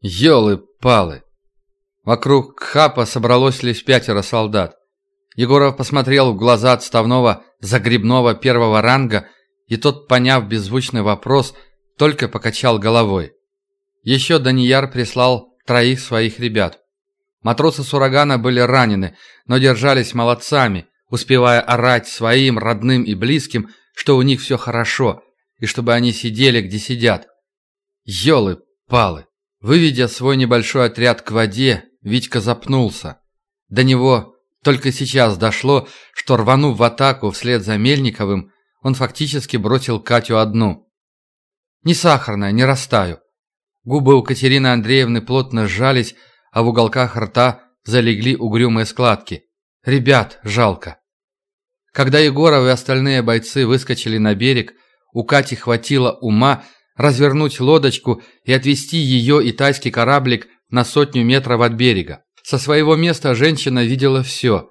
Ёлы-палы! Вокруг Кхапа собралось лишь пятеро солдат. Егоров посмотрел в глаза отставного загребного первого ранга, и тот, поняв беззвучный вопрос, только покачал головой. Еще Данияр прислал троих своих ребят. Матросы с урагана были ранены, но держались молодцами, успевая орать своим родным и близким, что у них все хорошо, и чтобы они сидели, где сидят. Ёлы-палы! Выведя свой небольшой отряд к воде, Витька запнулся. До него только сейчас дошло, что рванув в атаку вслед за Мельниковым, он фактически бросил Катю одну. «Не сахарная, не растаю». Губы у Катерины Андреевны плотно сжались, а в уголках рта залегли угрюмые складки. «Ребят, жалко». Когда Егоров и остальные бойцы выскочили на берег, у Кати хватило ума развернуть лодочку и отвести ее и тайский кораблик на сотню метров от берега. Со своего места женщина видела все.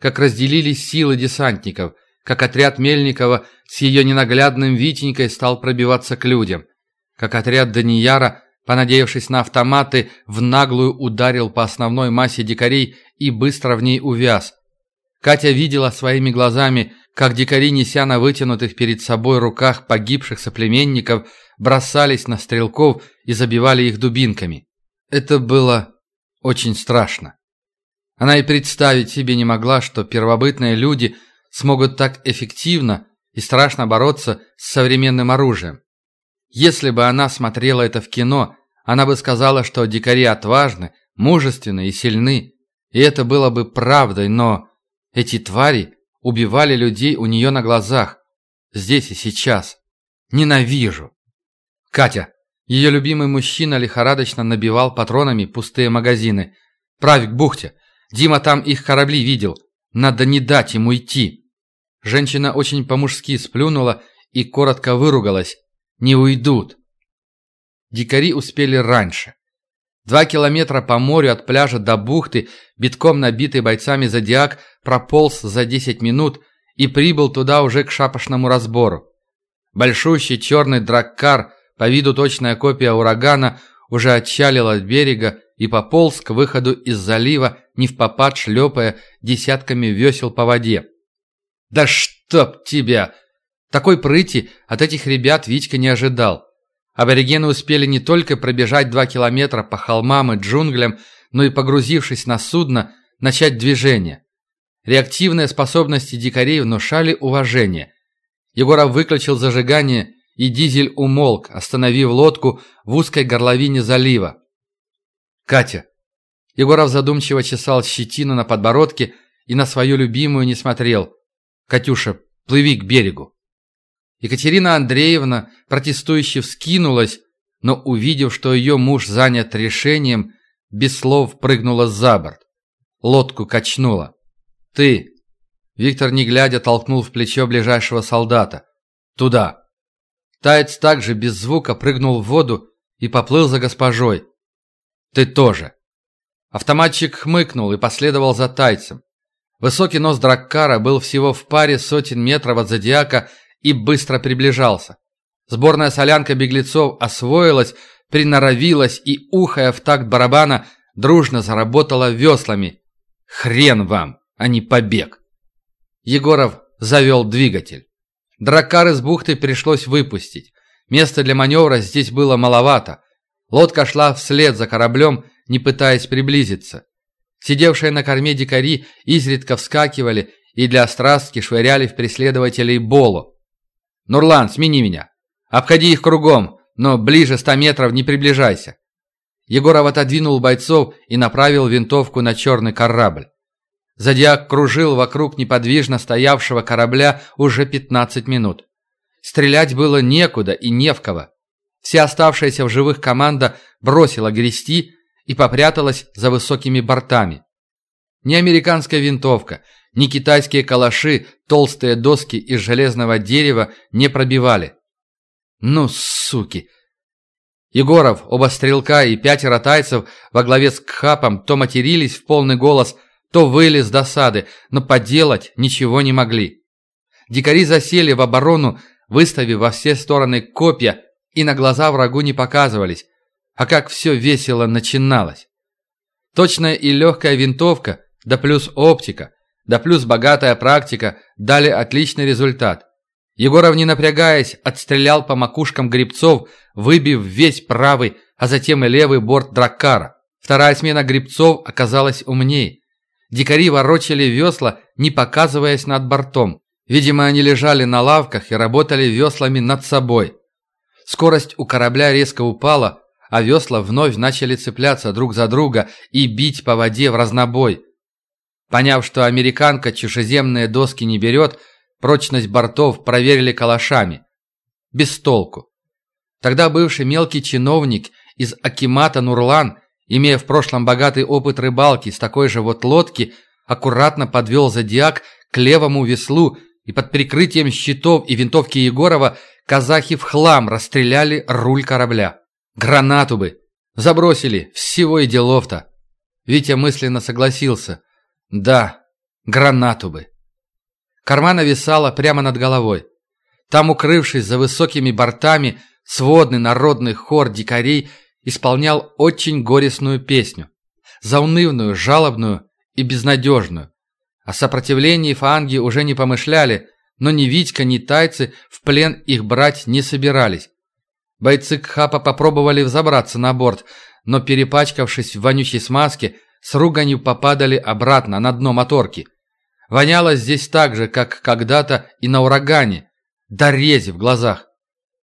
Как разделились силы десантников, как отряд Мельникова с ее ненаглядным Витенькой стал пробиваться к людям, как отряд Данияра, понадеявшись на автоматы, в наглую ударил по основной массе дикарей и быстро в ней увяз. Катя видела своими глазами, как дикари, неся на вытянутых перед собой руках погибших соплеменников, бросались на стрелков и забивали их дубинками. Это было очень страшно. Она и представить себе не могла, что первобытные люди смогут так эффективно и страшно бороться с современным оружием. Если бы она смотрела это в кино, она бы сказала, что дикари отважны, мужественны и сильны. И это было бы правдой, но эти твари убивали людей у нее на глазах, здесь и сейчас. Ненавижу. Катя, ее любимый мужчина лихорадочно набивал патронами пустые магазины. «Правь к бухте! Дима там их корабли видел. Надо не дать ему идти!» Женщина очень по-мужски сплюнула и коротко выругалась. «Не уйдут!» Дикари успели раньше. Два километра по морю от пляжа до бухты, битком набитый бойцами «Зодиак», прополз за 10 минут и прибыл туда уже к шапошному разбору. Большущий черный драккар – по виду точная копия урагана, уже отчалил от берега и пополз к выходу из залива, не в попад шлепая десятками весел по воде. «Да чтоб тебя!» Такой прыти от этих ребят Витька не ожидал. Аборигены успели не только пробежать два километра по холмам и джунглям, но и, погрузившись на судно, начать движение. Реактивные способности дикарей внушали уважение. Егоров выключил зажигание и дизель умолк, остановив лодку в узкой горловине залива. «Катя!» Егоров задумчиво чесал щетину на подбородке и на свою любимую не смотрел. «Катюша, плыви к берегу!» Екатерина Андреевна протестующе вскинулась, но, увидев, что ее муж занят решением, без слов прыгнула за борт. Лодку качнула. «Ты!» Виктор, не глядя, толкнул в плечо ближайшего солдата. «Туда!» Таец также без звука прыгнул в воду и поплыл за госпожой. «Ты тоже!» Автоматчик хмыкнул и последовал за тайцем. Высокий нос Драккара был всего в паре сотен метров от Зодиака и быстро приближался. Сборная солянка беглецов освоилась, приноровилась и, ухая в такт барабана, дружно заработала веслами. «Хрен вам, а не побег!» Егоров завел двигатель. Драккар из бухты пришлось выпустить. Места для маневра здесь было маловато. Лодка шла вслед за кораблем, не пытаясь приблизиться. Сидевшие на корме дикари изредка вскакивали и для острастки швыряли в преследователей Болу. «Нурлан, смени меня! Обходи их кругом, но ближе ста метров не приближайся!» Егоров отодвинул бойцов и направил винтовку на черный корабль. Зодиак кружил вокруг неподвижно стоявшего корабля уже 15 минут. Стрелять было некуда и не в кого. Вся оставшаяся в живых команда бросила грести и попряталась за высокими бортами. Ни американская винтовка, ни китайские калаши толстые доски из железного дерева не пробивали. Ну, суки! Егоров, оба стрелка и пятеро тайцев во главе с Кхапом то матерились в полный голос, то выли с досады, но поделать ничего не могли. Дикари засели в оборону, выставив во все стороны копья, и на глаза врагу не показывались. а как все весело начиналось. Точная и легкая винтовка, да плюс оптика, да плюс богатая практика дали отличный результат. Егоров, не напрягаясь, отстрелял по макушкам грибцов, выбив весь правый, а затем и левый борт драккара. Вторая смена грибцов оказалась умней. Дикари ворочали весла, не показываясь над бортом. Видимо, они лежали на лавках и работали веслами над собой. Скорость у корабля резко упала, а весла вновь начали цепляться друг за друга и бить по воде в разнобой. Поняв, что американка чужеземные доски не берет, прочность бортов проверили калашами. Без толку. Тогда бывший мелкий чиновник из Акимата Нурлан, имея в прошлом богатый опыт рыбалки с такой же вот лодки, аккуратно подвел зодиак к левому веслу и под прикрытием щитов и винтовки Егорова казахи в хлам расстреляли руль корабля. Гранату бы! Забросили, всего и делов-то. Витя мысленно согласился. Да, гранату бы. Карма нависала прямо над головой. Там, укрывшись за высокими бортами, сводный народный хор дикарей исполнял очень горестную песню. Заунывную, жалобную и безнадежную. О сопротивлении фанги уже не помышляли, но ни Витька, ни тайцы в плен их брать не собирались. Бойцы Кхапа попробовали взобраться на борт, но, перепачкавшись в вонючей смазке, с руганью попадали обратно на дно моторки. Воняло здесь так же, как когда-то и на урагане, до рези в глазах.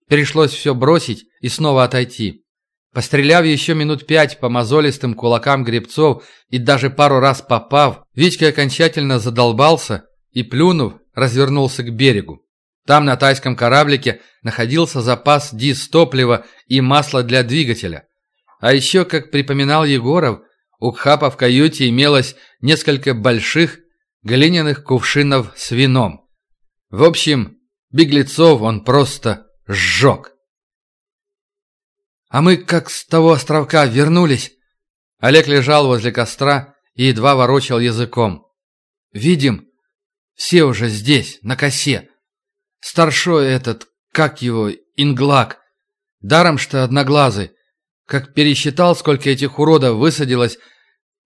Пришлось все бросить и снова отойти. Постреляв еще минут пять по мозолистым кулакам гребцов и даже пару раз попав, Витька окончательно задолбался и, плюнув, развернулся к берегу. Там на тайском кораблике находился запас дис топлива и масла для двигателя. А еще, как припоминал Егоров, у Кхапа в каюте имелось несколько больших глиняных кувшинов с вином. В общем, беглецов он просто сжег. «А мы как с того островка вернулись?» Олег лежал возле костра и едва ворочал языком. «Видим, все уже здесь, на косе. Старшой этот, как его, Инглак. Даром что одноглазый. Как пересчитал, сколько этих уродов высадилось,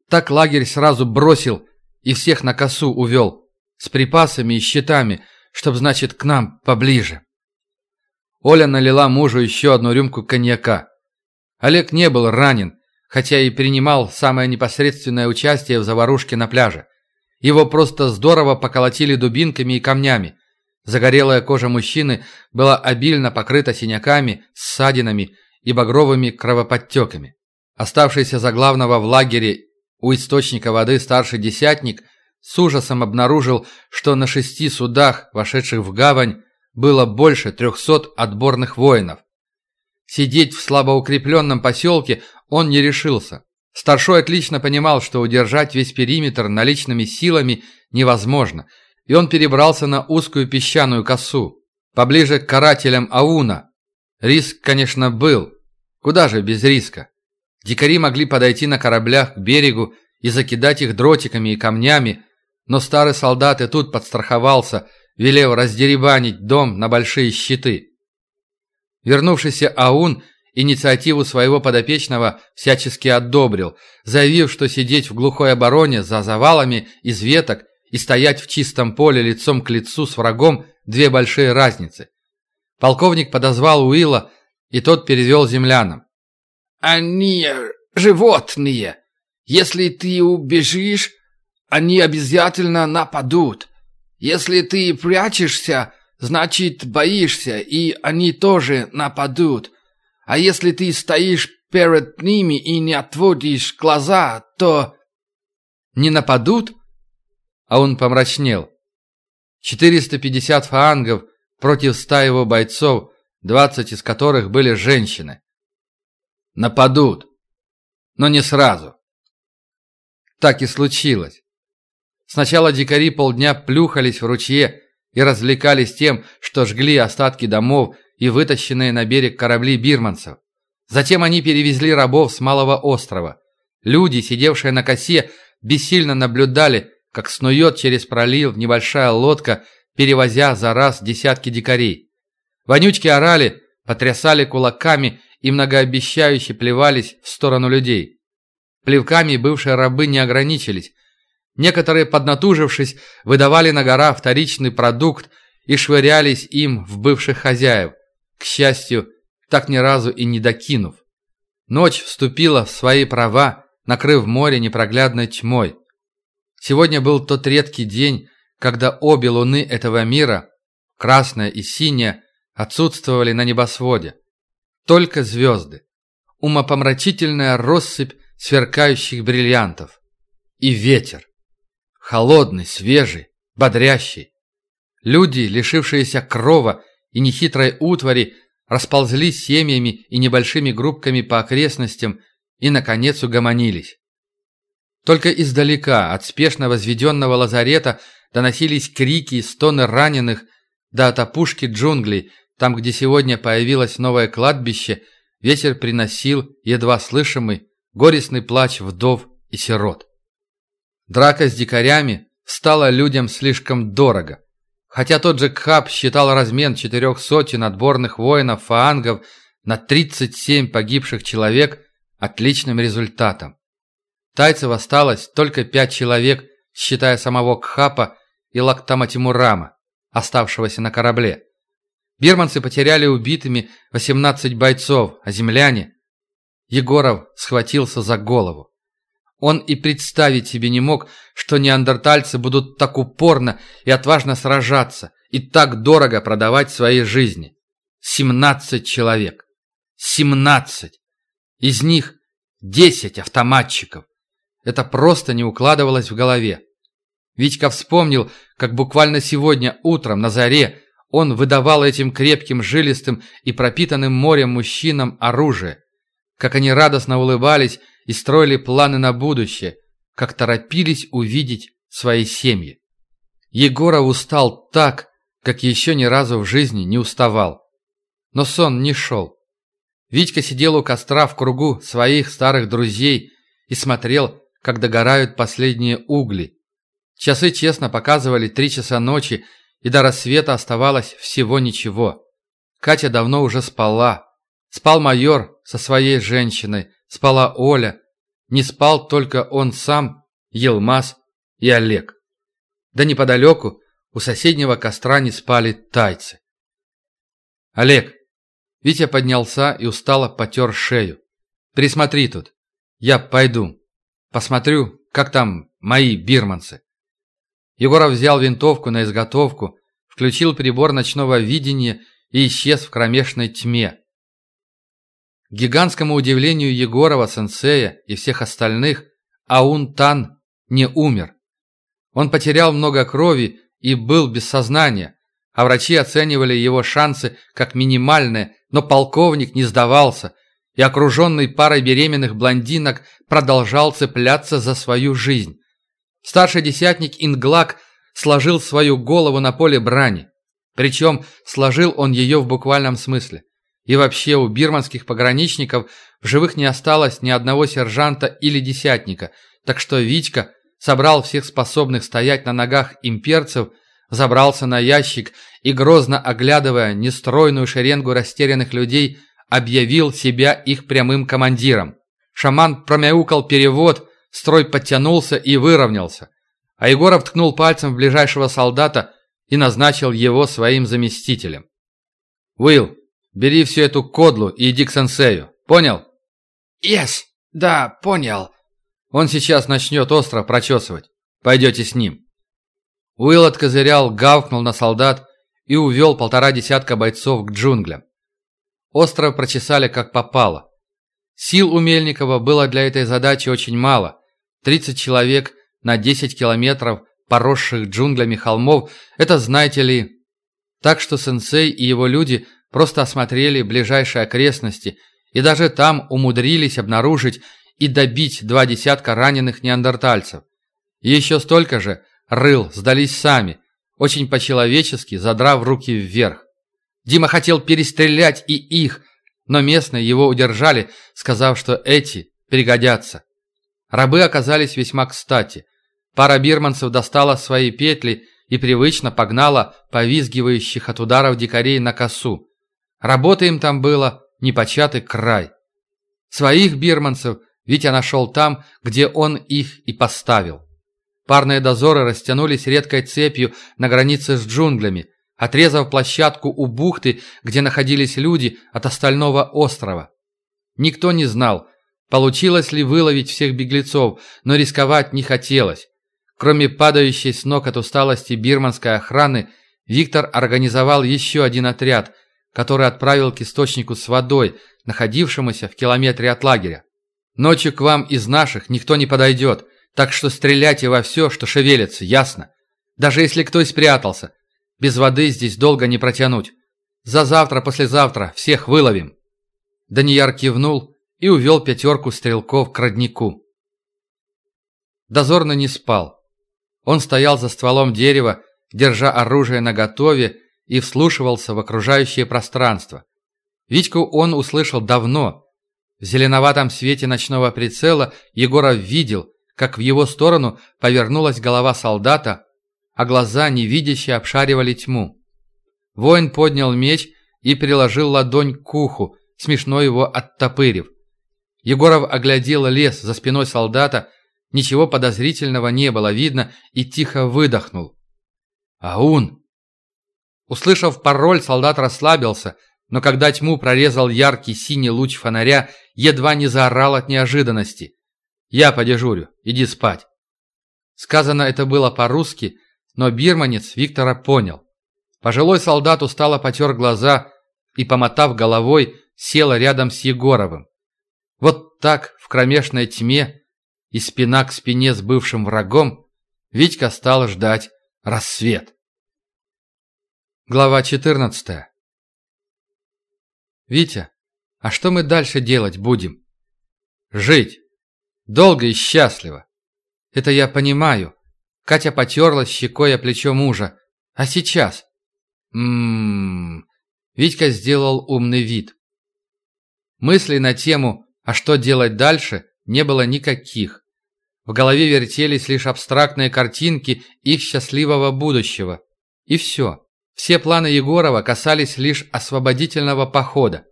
так лагерь сразу бросил и всех на косу увел. С припасами и щитами, чтоб, значит, к нам поближе. Оля налила мужу еще одну рюмку коньяка. Олег не был ранен, хотя и принимал самое непосредственное участие в заварушке на пляже. Его просто здорово поколотили дубинками и камнями. Загорелая кожа мужчины была обильно покрыта синяками, ссадинами и багровыми кровоподтеками. Оставшийся за главного в лагере у источника воды старший десятник с ужасом обнаружил, что на шести судах, вошедших в гавань, было больше трехсот отборных воинов. Сидеть в слабоукрепленном поселке он не решился. Старшой отлично понимал, что удержать весь периметр наличными силами невозможно, и он перебрался на узкую песчаную косу, поближе к карателям Ауна, Риск, конечно, был. Куда же без риска? Дикари могли подойти на кораблях к берегу и закидать их дротиками и камнями, но старый солдат и тут подстраховался, велев раздеребанить дом на большие щиты. Вернувшийся Аун инициативу своего подопечного всячески одобрил, заявив, что сидеть в глухой обороне за завалами из веток и стоять в чистом поле лицом к лицу с врагом – две большие разницы. Полковник подозвал Уилла, и тот перевел землянам. «Они животные. Если ты убежишь, они обязательно нападут. Если ты прячешься, значит боишься, и они тоже нападут. А если ты стоишь перед ними и не отводишь глаза, то...» «Не нападут?» А он помрачнел. 450 фаангов против ста его бойцов, двадцать из которых были женщины. Нападут, но не сразу. Так и случилось. Сначала дикари полдня плюхались в ручье и развлекались тем, что жгли остатки домов и вытащенные на берег корабли бирманцев. Затем они перевезли рабов с малого острова. Люди, сидевшие на косе, бессильно наблюдали, как снует через пролив небольшая лодка перевозя за раз десятки дикарей. Вонючки орали, потрясали кулаками и многообещающе плевались в сторону людей. Плевками бывшие рабы не ограничились. Некоторые, поднатужившись, выдавали на гора вторичный продукт и швырялись им в бывших хозяев, к счастью, так ни разу и не докинув. Ночь вступила в свои права, накрыв море непроглядной тьмой. Сегодня был тот редкий день, когда обе луны этого мира, красная и синяя, отсутствовали на небосводе. Только звезды. Умопомрачительная россыпь сверкающих бриллиантов. И ветер. Холодный, свежий, бодрящий. Люди, лишившиеся крова и нехитрой утвари, расползлись семьями и небольшими группками по окрестностям и, наконец, угомонились. Только издалека, от спешно возведенного лазарета, доносились крики и стоны раненых, да от опушки джунглей, там, где сегодня появилось новое кладбище, ветер приносил, едва слышимый, горестный плач вдов и сирот. Драка с дикарями стала людям слишком дорого. Хотя тот же Кхаб считал размен четырех сотен отборных воинов-фаангов на 37 погибших человек отличным результатом. Тайцев осталось только пять человек, считая самого Кхапа и Лактама Тимурама, оставшегося на корабле. Бирманцы потеряли убитыми 18 бойцов, а земляне... Егоров схватился за голову. Он и представить себе не мог, что неандертальцы будут так упорно и отважно сражаться и так дорого продавать свои жизни. 17 человек. 17. Из них 10 автоматчиков. Это просто не укладывалось в голове. Витька вспомнил, как буквально сегодня утром на заре он выдавал этим крепким, жилистым и пропитанным морем мужчинам оружие. Как они радостно улыбались и строили планы на будущее, как торопились увидеть свои семьи. Егоров устал так, как еще ни разу в жизни не уставал. Но сон не шел. Витька сидел у костра в кругу своих старых друзей и смотрел, как догорают последние угли. Часы честно показывали три часа ночи, и до рассвета оставалось всего ничего. Катя давно уже спала. Спал майор со своей женщиной, спала Оля. Не спал только он сам, Елмаз и Олег. Да неподалеку, у соседнего костра не спали тайцы. «Олег!» Витя поднялся и устало потер шею. «Присмотри тут. Я пойду». Посмотрю, как там мои бирманцы. Егоров взял винтовку на изготовку, включил прибор ночного видения и исчез в кромешной тьме. Гигантскому удивлению Егорова, сенсея и всех остальных, Аун Тан не умер. Он потерял много крови и был без сознания, а врачи оценивали его шансы как минимальные, но полковник не сдавался и, окруженный парой беременных блондинок, продолжал цепляться за свою жизнь. Старший десятник Инглак сложил свою голову на поле брани. Причем сложил он ее в буквальном смысле. И вообще у бирманских пограничников в живых не осталось ни одного сержанта или десятника, так что Витька собрал всех способных стоять на ногах имперцев, забрался на ящик и, грозно оглядывая нестройную шеренгу растерянных людей, объявил себя их прямым командиром. Шаман промяукал перевод, строй подтянулся и выровнялся. А Егоров ткнул пальцем в ближайшего солдата и назначил его своим заместителем. «Уилл, бери всю эту кодлу и иди к сенсею. Понял?» «Yes, да, понял». Он сейчас начнет остров прочесывать. Пойдете с ним. Уилл откозырял, гавкнул на солдат и увел полтора десятка бойцов к джунглям. Остров прочесали как попало. Сил у Мельникова было для этой задачи очень мало. 30 человек на 10 километров поросших джунглями холмов – это, знаете ли... Так что сенсей и его люди просто осмотрели ближайшие окрестности и даже там умудрились обнаружить и добить два десятка раненых неандертальцев. Еще столько же рыл сдались сами, очень по-человечески задрав руки вверх. Дима хотел перестрелять и их, но местные его удержали, сказав, что эти пригодятся. Рабы оказались весьма кстати. Пара бирманцев достала свои петли и привычно погнала повизгивающих от ударов дикарей на косу. Работы им там было непочатый край. Своих бирманцев Витя нашел там, где он их и поставил. Парные дозоры растянулись редкой цепью на границе с джунглями, отрезав площадку у бухты, где находились люди от остального острова. Никто не знал, получилось ли выловить всех беглецов, но рисковать не хотелось. Кроме падающей с ног от усталости бирманской охраны, Виктор организовал еще один отряд, который отправил к источнику с водой, находившемуся в километре от лагеря. Ночью к вам из наших никто не подойдет, так что стреляйте во все, что шевелится, ясно? Даже если кто и спрятался. Без воды здесь долго не протянуть. За завтра-послезавтра всех выловим». Данияр кивнул и увел пятерку стрелков к роднику. Дозорный не спал. Он стоял за стволом дерева, держа оружие наготове и вслушивался в окружающее пространство. Витьку он услышал давно. В зеленоватом свете ночного прицела Егоров видел, как в его сторону повернулась голова солдата, а глаза невидяще обшаривали тьму. Воин поднял меч и приложил ладонь к уху, смешно его оттопырив. Егоров оглядел лес за спиной солдата, ничего подозрительного не было видно и тихо выдохнул. «Аун!» Услышав пароль, солдат расслабился, но когда тьму прорезал яркий синий луч фонаря, едва не заорал от неожиданности. «Я подежурю, иди спать». Сказано это было по-русски, но бирманец Виктора понял. Пожилой солдат устало потер глаза и, помотав головой, сел рядом с Егоровым. Вот так, в кромешной тьме и спина к спине с бывшим врагом, Витька стал ждать рассвет. Глава 14 «Витя, а что мы дальше делать будем?» «Жить. Долго и счастливо. Это я понимаю. Катя потерлась щекой о плечо мужа. А сейчас? Ммм... Витька сделал умный вид. Мыслей на тему «а что делать дальше?» не было никаких. В голове вертелись лишь абстрактные картинки их счастливого будущего. И все. Все планы Егорова касались лишь освободительного похода.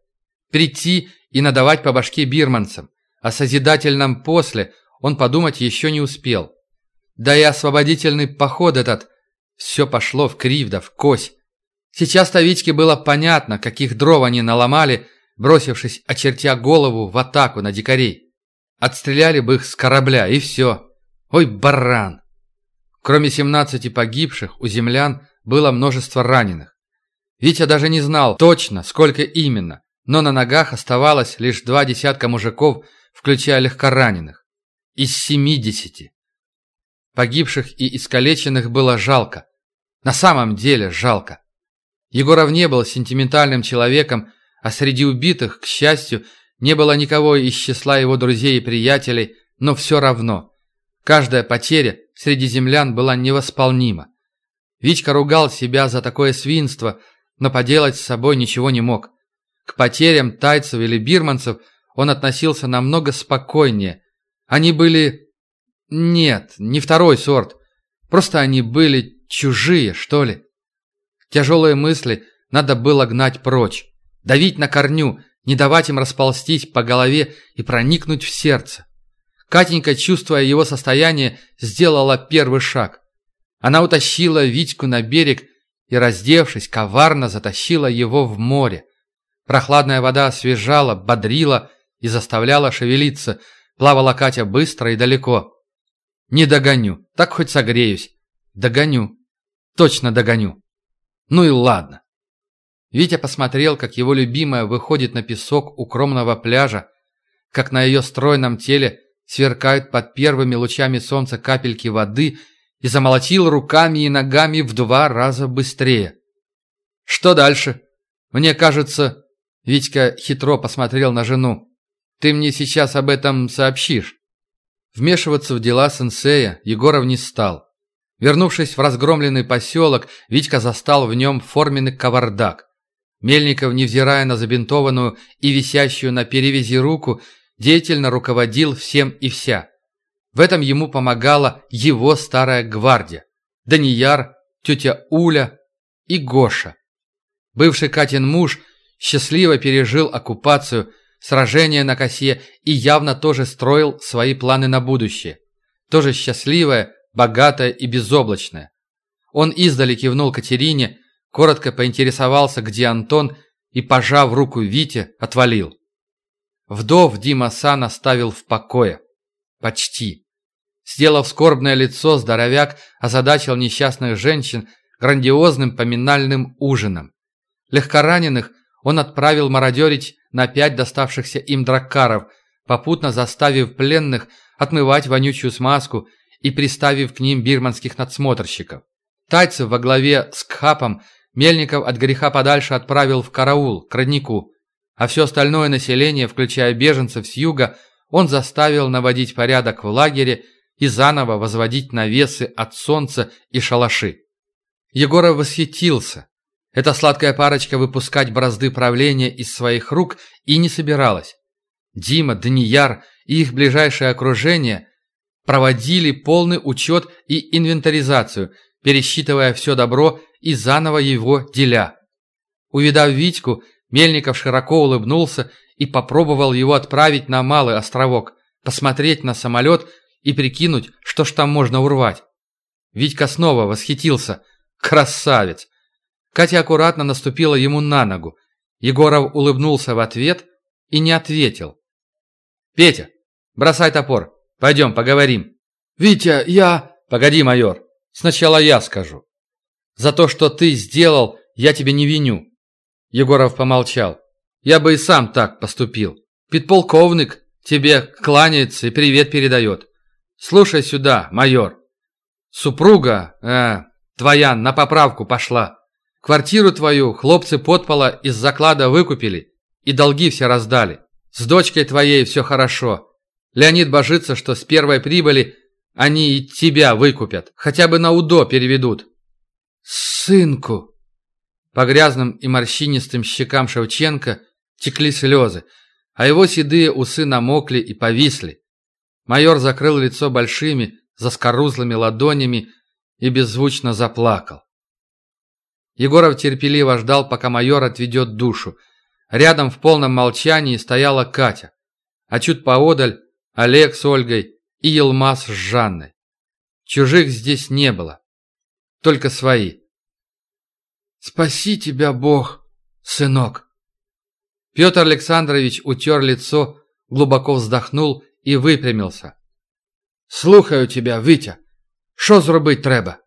Прийти и надавать по башке бирманцам. О созидательном после он подумать еще не успел. Да и освободительный поход этот, все пошло в крив да в кось. Сейчас-то было понятно, каких дров они наломали, бросившись, очертя голову в атаку на дикарей. Отстреляли бы их с корабля, и все. Ой, баран! Кроме 17 погибших, у землян было множество раненых. Витя даже не знал точно, сколько именно, но на ногах оставалось лишь два десятка мужиков, включая легкораненых. Из семидесяти. Погибших и искалеченных было жалко. На самом деле жалко. Егоров не был сентиментальным человеком, а среди убитых, к счастью, не было никого из числа его друзей и приятелей, но все равно. Каждая потеря среди землян была невосполнима. Витька ругал себя за такое свинство, но поделать с собой ничего не мог. К потерям тайцев или бирманцев он относился намного спокойнее. Они были... Нет, не второй сорт. Просто они были чужие, что ли. Тяжелые мысли надо было гнать прочь. Давить на корню, не давать им расползтись по голове и проникнуть в сердце. Катенька, чувствуя его состояние, сделала первый шаг. Она утащила Витьку на берег и, раздевшись, коварно затащила его в море. Прохладная вода освежала, бодрила и заставляла шевелиться. Плавала Катя быстро и далеко. Не догоню, так хоть согреюсь. Догоню. Точно догоню. Ну и ладно. Витя посмотрел, как его любимая выходит на песок укромного пляжа, как на ее стройном теле сверкают под первыми лучами солнца капельки воды и замолотил руками и ногами в два раза быстрее. «Что дальше? Мне кажется...» Витька хитро посмотрел на жену. «Ты мне сейчас об этом сообщишь». Вмешиваться в дела сенсея Егоров не стал. Вернувшись в разгромленный поселок, Витька застал в нем форменный кавардак. Мельников, невзирая на забинтованную и висящую на перевязи руку, деятельно руководил всем и вся. В этом ему помогала его старая гвардия. Данияр, тетя Уля и Гоша. Бывший Катин муж счастливо пережил оккупацию, сражение на косе и явно тоже строил свои планы на будущее. Тоже счастливое, богатое и безоблачное. Он издали кивнул Катерине, коротко поинтересовался, где Антон, и, пожав руку Вите, отвалил. Вдов Дима Сан оставил в покое. Почти. Сделав скорбное лицо, здоровяк озадачил несчастных женщин грандиозным поминальным ужином. Легкораненых он отправил мародерить на пять доставшихся им драккаров, попутно заставив пленных отмывать вонючую смазку и приставив к ним бирманских надсмотрщиков. Тайцев во главе с Кхапом Мельников от греха подальше отправил в караул, к роднику, а все остальное население, включая беженцев с юга, он заставил наводить порядок в лагере и заново возводить навесы от солнца и шалаши. Егоров восхитился. Эта сладкая парочка выпускать бразды правления из своих рук и не собиралась. Дима, Данияр и их ближайшее окружение проводили полный учет и инвентаризацию, пересчитывая все добро и заново его деля. Увидав Витьку, Мельников широко улыбнулся и попробовал его отправить на Малый островок, посмотреть на самолет и прикинуть, что ж там можно урвать. Витька снова восхитился. Красавец! Катя аккуратно наступила ему на ногу. Егоров улыбнулся в ответ и не ответил. «Петя, бросай топор. Пойдем, поговорим». «Витя, я...» «Погоди, майор. Сначала я скажу. За то, что ты сделал, я тебе не виню». Егоров помолчал. «Я бы и сам так поступил. Подполковник тебе кланяется и привет передает. Слушай сюда, майор. Супруга, э, твоя на поправку пошла. Квартиру твою хлопцы подпола из заклада выкупили и долги все раздали. С дочкой твоей все хорошо. Леонид божится, что с первой прибыли они и тебя выкупят. Хотя бы на УДО переведут. Сынку. По грязным и морщинистым щекам Шевченко текли слезы, а его седые усы намокли и повисли. Майор закрыл лицо большими, заскорузлыми ладонями и беззвучно заплакал. Егоров терпеливо ждал, пока майор отведет душу. Рядом в полном молчании стояла Катя, а чуть поодаль Олег с Ольгой и Елмаз с Жанной. Чужих здесь не было, только свои. «Спаси тебя, Бог, сынок!» Петр Александрович утер лицо, глубоко вздохнул и выпрямился. «Слухаю тебя, Витя. Що зробить треба?»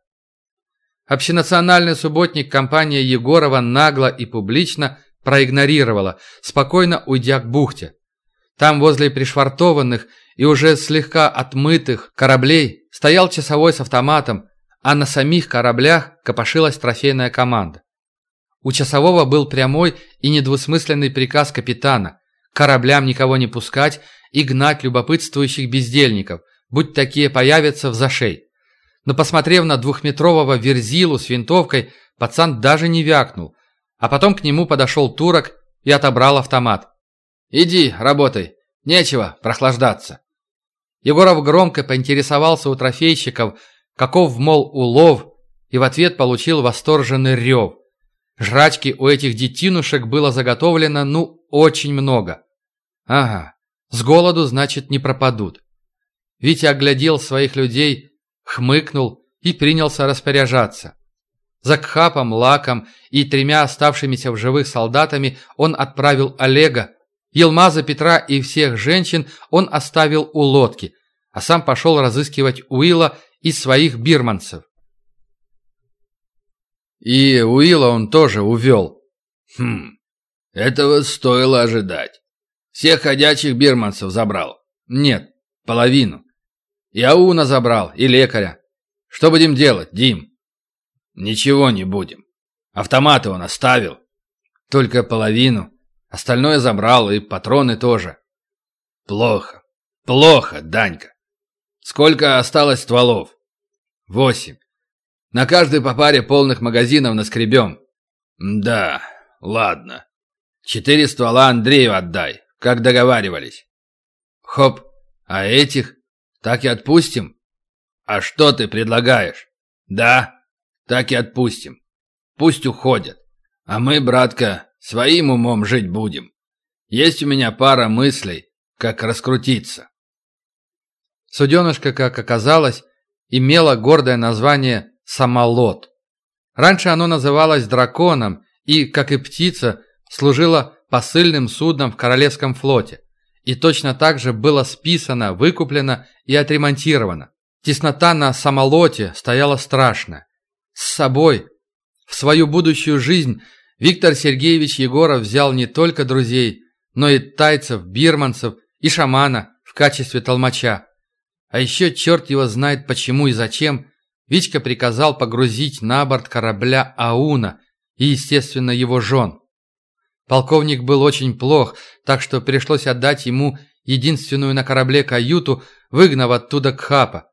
Общенациональный субботник компания Егорова нагло и публично проигнорировала, спокойно уйдя к бухте. Там возле пришвартованных и уже слегка отмытых кораблей стоял часовой с автоматом, а на самих кораблях копошилась трофейная команда. У часового был прямой и недвусмысленный приказ капитана – кораблям никого не пускать и гнать любопытствующих бездельников, будь такие появятся в зашей. Но посмотрев на двухметрового верзилу с винтовкой, пацан даже не вякнул, а потом к нему подошел турок и отобрал автомат. «Иди, работай, нечего прохлаждаться». Егоров громко поинтересовался у трофейщиков, каков, мол, улов, и в ответ получил восторженный рев. Жрачки у этих детинушек было заготовлено, ну, очень много. Ага, с голоду, значит, не пропадут. Витя оглядел своих людей, хмыкнул и принялся распоряжаться. За Кхапом, Лаком и тремя оставшимися в живых солдатами он отправил Олега, Елмаза Петра и всех женщин он оставил у лодки, а сам пошел разыскивать Уилла и своих бирманцев. И Уилла он тоже увел. Хм, этого стоило ожидать. Всех ходячих бирманцев забрал. Нет, половину. И Ауна забрал, и лекаря. Что будем делать, Дим? Ничего не будем. Автоматы он оставил. Только половину. Остальное забрал, и патроны тоже. Плохо. Плохо, Данька. Сколько осталось стволов? Восемь. На каждой по паре полных магазинов наскребем. Да, ладно. Четыре ствола Андрею отдай, как договаривались. Хоп, а этих? Так и отпустим? А что ты предлагаешь? Да, так и отпустим. Пусть уходят. А мы, братка, Своим умом жить будем. Есть у меня пара мыслей, как раскрутиться. Суденышко, как оказалось, имело гордое название «самолот». Раньше оно называлось «драконом» и, как и птица, служило посыльным судном в Королевском флоте. И точно так же было списано, выкуплено и отремонтировано. Теснота на самолоте стояла страшная. С собой, в свою будущую жизнь, Виктор Сергеевич Егоров взял не только друзей, но и тайцев, бирманцев и шамана в качестве толмача. А еще черт его знает почему и зачем, Витька приказал погрузить на борт корабля Ауна и, естественно, его жен. Полковник был очень плох, так что пришлось отдать ему единственную на корабле каюту, выгнав оттуда Кхапа.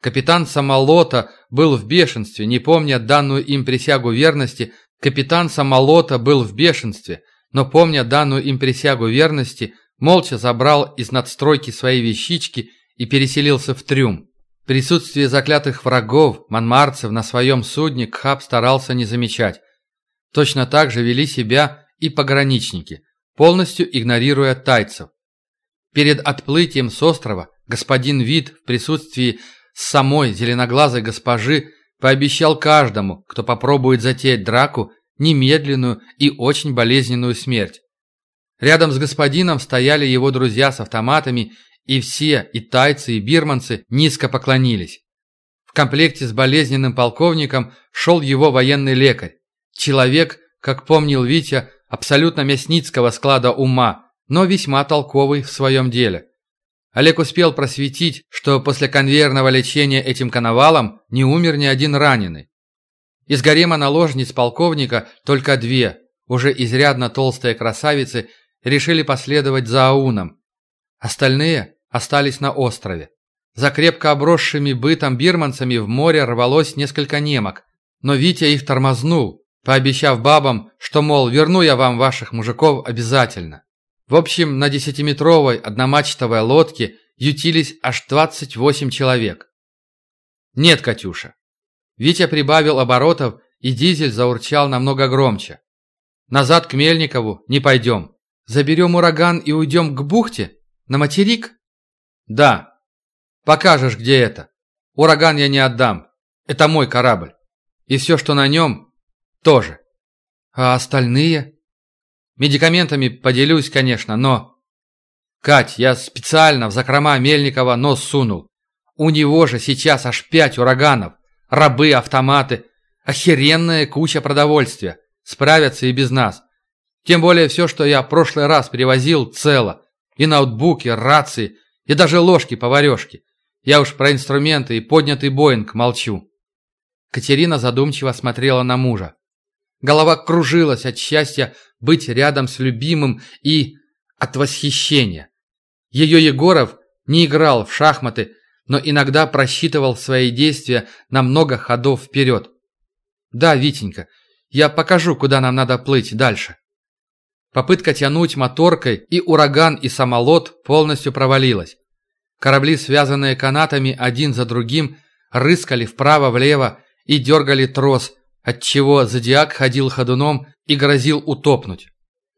Капитан самолота был в бешенстве, не помня данную им присягу верности. Капитан самолота был в бешенстве, но помня данную им присягу верности, молча забрал из надстройки свои вещички и переселился в трюм. Присутствие заклятых врагов, манмарцев на своем судне Кхаб старался не замечать. Точно так же вели себя и пограничники, полностью игнорируя тайцев. Перед отплытием с острова господин Вид в присутствии самой зеленоглазой госпожи пообещал каждому, кто попробует затеять драку, немедленную и очень болезненную смерть. Рядом с господином стояли его друзья с автоматами и все, и тайцы, и бирманцы, низко поклонились. В комплекте с болезненным полковником шел его военный лекарь. Человек, как помнил Витя, абсолютно мясницкого склада ума, но весьма толковый в своем деле. Олег успел просветить, что после конвейерного лечения этим коновалом не умер ни один раненый. Из гарема наложниц полковника только две, уже изрядно толстые красавицы, решили последовать за Ауном, Остальные остались на острове. За крепко обросшими бытом бирманцами в море рвалось несколько немок, но Витя их тормознул, пообещав бабам, что, мол, верну я вам ваших мужиков обязательно. В общем, на десятиметровой одномачтовой лодке ютились аж 28 человек. Нет, Катюша. Витя прибавил оборотов, и дизель заурчал намного громче. Назад к Мельникову не пойдем. Заберем ураган и уйдем к бухте? На материк? Да. Покажешь, где это. Ураган я не отдам. Это мой корабль. И все, что на нем, тоже. А остальные? Медикаментами поделюсь, конечно, но... Кать, я специально в закрома Мельникова нос сунул. У него же сейчас аж пять ураганов. Рабы, автоматы. Охеренная куча продовольствия. Справятся и без нас. Тем более все, что я прошлый раз перевозил, цело. И ноутбуки, рации, и даже ложки-поварешки. Я уж про инструменты и поднятый Боинг молчу. Катерина задумчиво смотрела на мужа. Голова кружилась от счастья быть рядом с любимым и от восхищения. Ее Егоров не играл в шахматы, но иногда просчитывал свои действия на много ходов вперед. «Да, Витенька, я покажу, куда нам надо плыть дальше». Попытка тянуть моторкой и ураган, и самолет полностью провалилась. Корабли, связанные канатами один за другим, рыскали вправо-влево и дергали трос, отчего зодиак ходил ходуном и грозил утопнуть.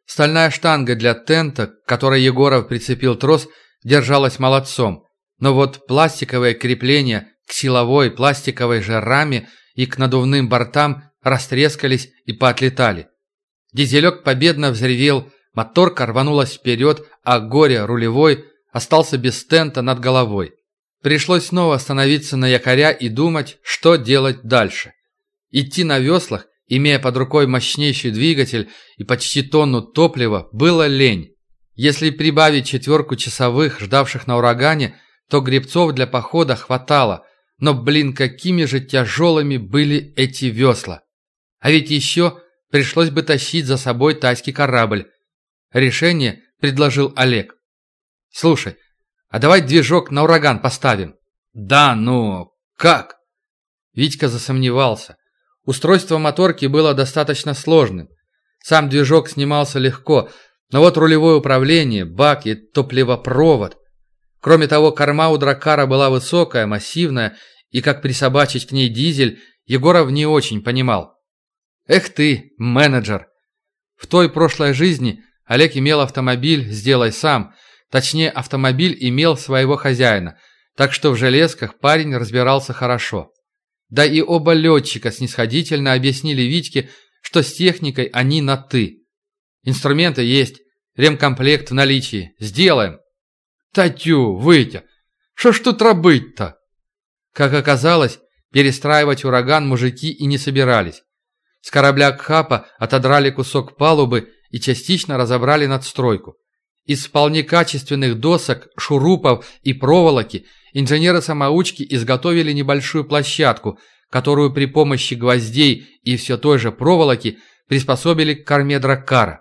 Стальная штанга для тента, к которой Егоров прицепил трос, держалась молодцом, но вот пластиковые крепления к силовой пластиковой же раме и к надувным бортам растрескались и поотлетали. Дизелек победно взревел, моторка рванулась вперед, а горе рулевой остался без тента над головой. Пришлось снова остановиться на якоря и думать, что делать дальше. Идти на веслах, имея под рукой мощнейший двигатель и почти тонну топлива, было лень. Если прибавить четверку часовых, ждавших на урагане, то гребцов для похода хватало, но, блин, какими же тяжелыми были эти весла. А ведь еще пришлось бы тащить за собой тайский корабль. Решение предложил Олег. «Слушай, а давай движок на ураган поставим». «Да, но как?» Витька засомневался. Устройство моторки было достаточно сложным. Сам движок снимался легко, но вот рулевое управление, бак и топливопровод. Кроме того, корма у дракара была высокая, массивная, и как присобачить к ней дизель, Егоров не очень понимал. Эх ты, менеджер! В той прошлой жизни Олег имел автомобиль «Сделай сам», точнее автомобиль имел своего хозяина, так что в железках парень разбирался хорошо. Да и оба летчика снисходительно объяснили Витьке, что с техникой они на «ты». Инструменты есть, ремкомплект в наличии. Сделаем. Татю, Вытя, что ж тут робыть-то? Как оказалось, перестраивать ураган мужики и не собирались. С корабля Кхапа отодрали кусок палубы и частично разобрали надстройку. Из вполне качественных досок, шурупов и проволоки инженеры-самоучки изготовили небольшую площадку, которую при помощи гвоздей и все той же проволоки приспособили к корме драккара.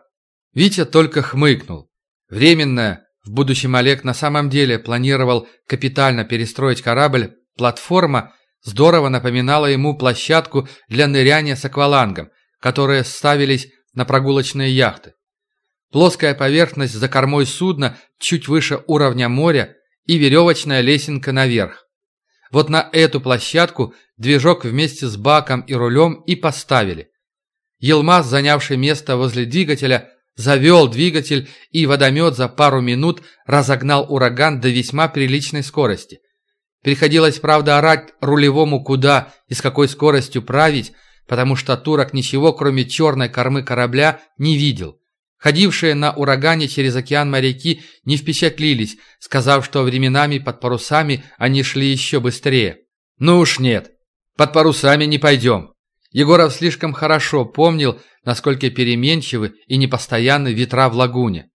Витя только хмыкнул. Временная, в будущем Олег на самом деле планировал капитально перестроить корабль, платформа здорово напоминала ему площадку для ныряния с аквалангом, которые ставились на прогулочные яхты. Плоская поверхность за кормой судна чуть выше уровня моря и веревочная лесенка наверх. Вот на эту площадку движок вместе с баком и рулем и поставили. Елмаз, занявший место возле двигателя, завел двигатель, и водомет за пару минут разогнал ураган до весьма приличной скорости. Приходилось, правда, орать рулевому куда и с какой скоростью править, потому что турок ничего, кроме черной кормы корабля, не видел. Ходившие на урагане через океан моряки не впечатлились, сказав, что временами под парусами они шли еще быстрее. Ну уж нет, под парусами не пойдем. Егоров слишком хорошо помнил, насколько переменчивы и непостоянны ветра в лагуне.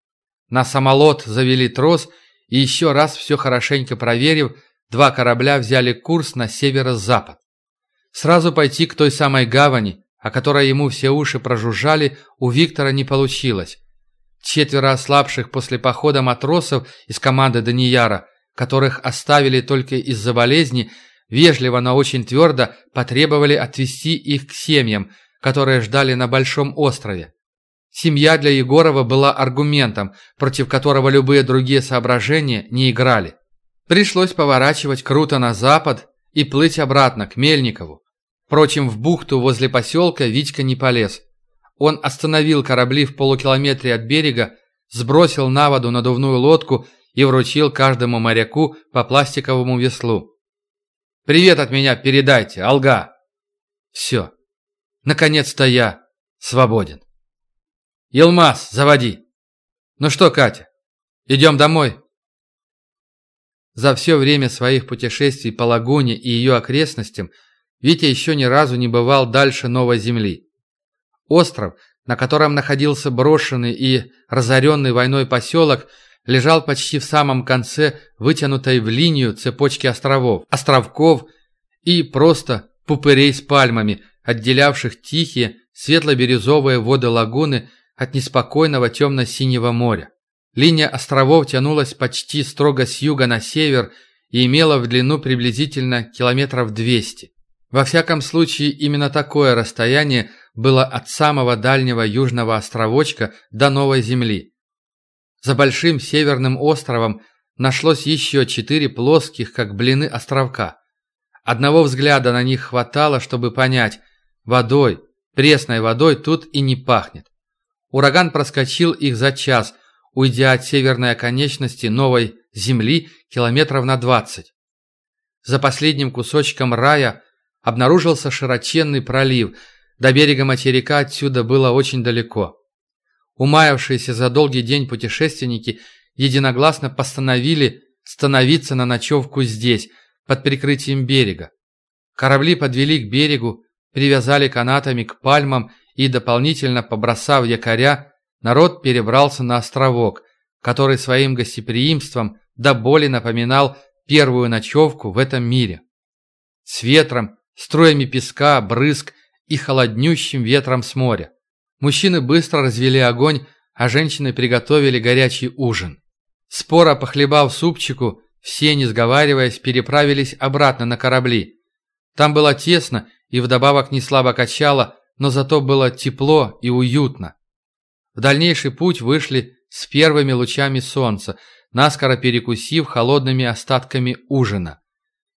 На самолот завели трос, и еще раз все хорошенько проверив, два корабля взяли курс на северо-запад. Сразу пойти к той самой гавани, о которой ему все уши прожужжали, у Виктора не получилось. Четверо ослабших после похода матросов из команды Данияра, которых оставили только из-за болезни, вежливо, но очень твердо потребовали отвезти их к семьям, которые ждали на Большом острове. Семья для Егорова была аргументом, против которого любые другие соображения не играли. Пришлось поворачивать круто на запад и плыть обратно к Мельникову. Впрочем, в бухту возле поселка Витька не полез. Он остановил корабли в полукилометре от берега, сбросил на воду надувную лодку и вручил каждому моряку по пластиковому веслу. «Привет от меня передайте, Алга!» «Все. Наконец-то я свободен!» «Елмаз, заводи!» «Ну что, Катя, идем домой?» За все время своих путешествий по лагуне и ее окрестностям – Витя еще ни разу не бывал дальше Новой Земли. Остров, на котором находился брошенный и разоренный войной поселок, лежал почти в самом конце вытянутой в линию цепочки островов, островков и просто пупырей с пальмами, отделявших тихие, светло-бирюзовые воды лагуны от неспокойного темно-синего моря. Линия островов тянулась почти строго с юга на север и имела в длину приблизительно километров 200. Во всяком случае, именно такое расстояние было от самого дальнего южного островочка до Новой Земли. За большим северным островом нашлось еще четыре плоских, как блины, островка. Одного взгляда на них хватало, чтобы понять, водой, пресной водой тут и не пахнет. Ураган проскочил их за час, уйдя от северной оконечности Новой Земли километров на двадцать. За последним кусочком рая – обнаружился широченный пролив. До берега материка отсюда было очень далеко. Умаявшиеся за долгий день путешественники единогласно постановили становиться на ночевку здесь, под прикрытием берега. Корабли подвели к берегу, привязали канатами к пальмам и, дополнительно побросав якоря, народ перебрался на островок, который своим гостеприимством до боли напоминал первую ночевку в этом мире. С ветром струями песка, брызг и холоднющим ветром с моря. Мужчины быстро развели огонь, а женщины приготовили горячий ужин. Спора похлебав супчику, все, не сговариваясь, переправились обратно на корабли. Там было тесно и вдобавок не слабо качало, но зато было тепло и уютно. В дальнейший путь вышли с первыми лучами солнца, наскоро перекусив холодными остатками ужина.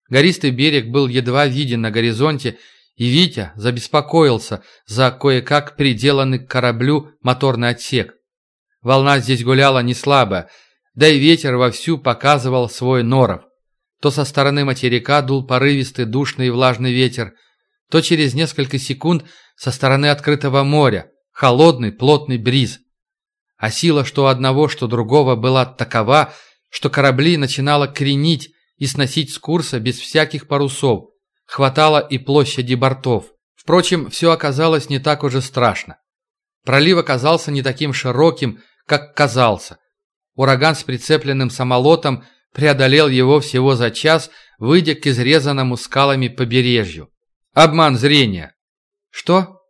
Гористый берег был едва виден на горизонте, и Витя забеспокоился за кое-как приделанный к кораблю моторный отсек. Волна здесь гуляла не да и ветер вовсю показывал свой норов. То со стороны материка дул порывистый душный и влажный ветер, то через несколько секунд со стороны открытого моря, холодный плотный бриз. А сила что одного, что другого была такова, что корабли начинало кренить и сносить с курса без всяких парусов. Хватало и площади бортов. Впрочем, все оказалось не так уже страшно. Пролив оказался не таким широким, как казался. Ураган с прицепленным самолотом преодолел его всего за час, выйдя к изрезанному скалами побережью. Обман зрения. Что?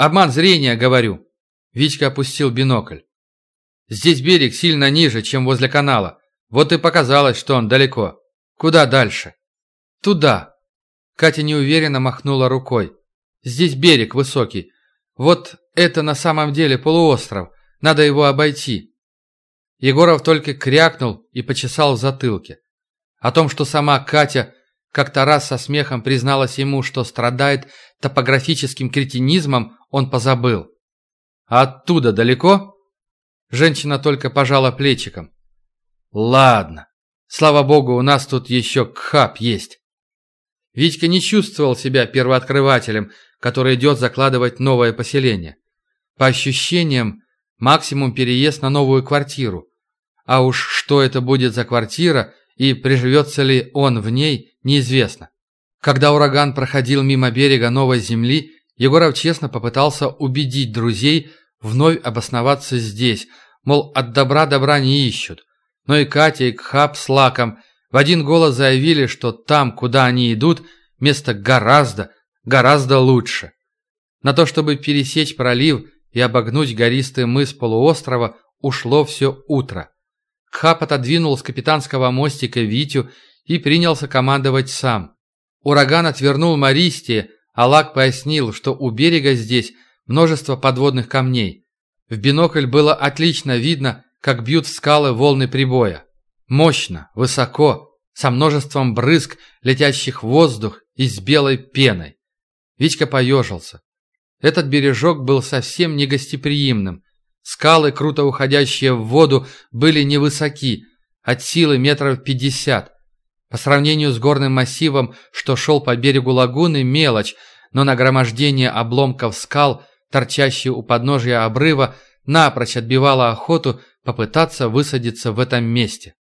Обман зрения, говорю. Вичка опустил бинокль. Здесь берег сильно ниже, чем возле канала. Вот и показалось, что он далеко. Куда дальше? Туда. Катя неуверенно махнула рукой. Здесь берег высокий. Вот это на самом деле полуостров. Надо его обойти. Егоров только крякнул и почесал в затылке. О том, что сама Катя как-то раз со смехом призналась ему, что страдает топографическим кретинизмом, он позабыл. А оттуда далеко? Женщина только пожала плечиком. Ладно. Слава богу, у нас тут еще кхап есть. Витька не чувствовал себя первооткрывателем, который идет закладывать новое поселение. По ощущениям, максимум переезд на новую квартиру. А уж что это будет за квартира и приживется ли он в ней, неизвестно. Когда ураган проходил мимо берега новой земли, Егоров честно попытался убедить друзей вновь обосноваться здесь, мол, от добра добра не ищут. Но и Катя, и Кхаб с Лаком в один голос заявили, что там, куда они идут, место гораздо, гораздо лучше. На то, чтобы пересечь пролив и обогнуть гористый мыс полуострова, ушло все утро. Кхаб отодвинул с капитанского мостика Витю и принялся командовать сам. Ураган отвернул Мористи, а Лак пояснил, что у берега здесь множество подводных камней. В бинокль было отлично видно, как бьют в скалы волны прибоя. Мощно, высоко, со множеством брызг, летящих в воздух и с белой пеной. Витька поежился. Этот бережок был совсем негостеприимным. Скалы, круто уходящие в воду, были невысоки, от силы метров пятьдесят. По сравнению с горным массивом, что шел по берегу лагуны, мелочь, но нагромождение обломков скал, торчащие у подножия обрыва, напрочь отбивало охоту попытаться высадиться в этом месте.